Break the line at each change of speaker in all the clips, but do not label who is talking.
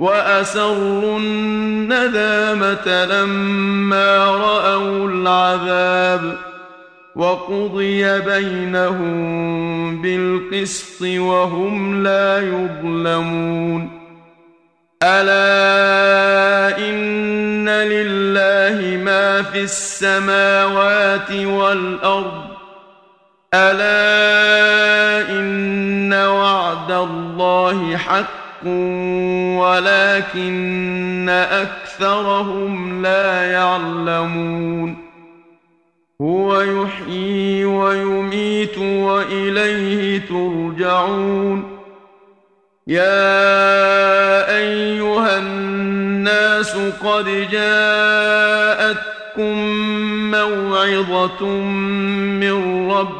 وَأَسَرُّوا النَّدَامَةَ لَمَّا رَأَوُا الْعَذَابَ وَقُضِيَ بَيْنَهُم بِالْقِسْطِ وَهُمْ لَا يُظْلَمُونَ أَلَا إِنَّ لِلَّهِ مَا فِي السَّمَاوَاتِ وَالْأَرْضِ أَلَا إِنَّ وَعْدَ اللَّهِ حَقٌّ ولكن أكثرهم لا يعلمون هو يحيي ويميت وإليه ترجعون يا أيها الناس قد جاءتكم موعظة من رب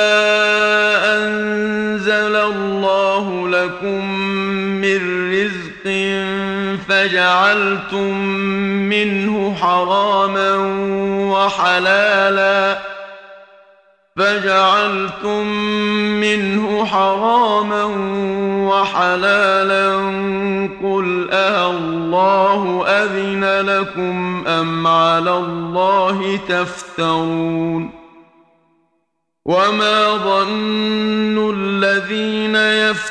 لَكُم من رزق فجعلتم منه حراما وحلالا فجعلتم منه حراما وحلالا قل الله أذن لكم أم على الله تفترون وما ظن الذين يفترون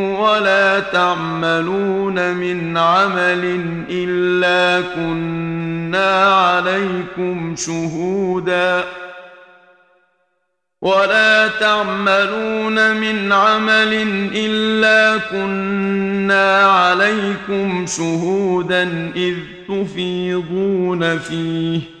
ولا تعملون من عمل إلا كنا عليكم شهودا. ولا تعملون من عمل إلا كنا عليكم شهودا إذ تفيضون فيه.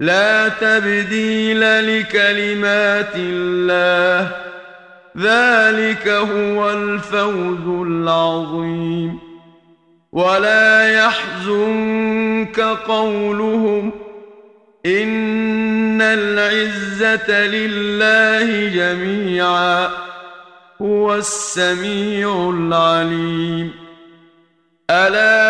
لا تبديل لكلمات الله. ذلك هو الفوز العظيم. ولا يحزنك قولهم. إن العزة لله جميعا. هو السميع العليم. ألا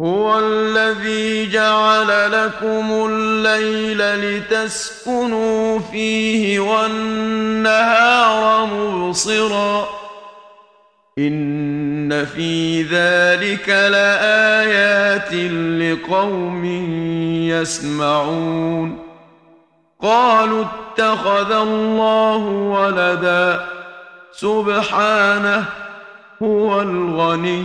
هو الذي جعل لكم الليل لتسكنوا فيه والنهار مبصرا إن في ذلك لآيات لقوم يسمعون قالوا اتخذ الله ولدا سبحانه هو الغني